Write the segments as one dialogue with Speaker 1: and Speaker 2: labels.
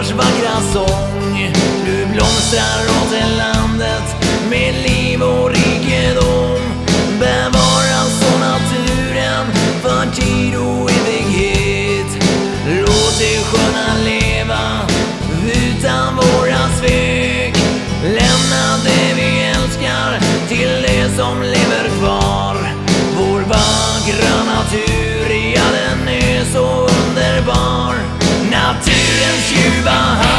Speaker 1: fåglars vackra sång. Du blomstrar
Speaker 2: 去吧。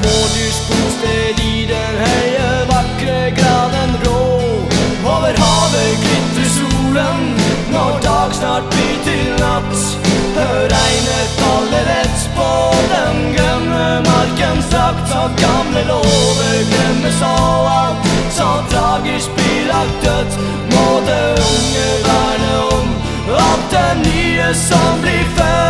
Speaker 2: Smådyrsbosted i den høye, vakre graden grå. Over havet glitrer solen når dag snart blir til natt. Hør regnet falle rett på den grønne marken strakt. Så gamle lover glemmes og alt så tragisk blir lagt dødt. Må det unge verne om alt det nye som blir født.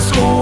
Speaker 2: school.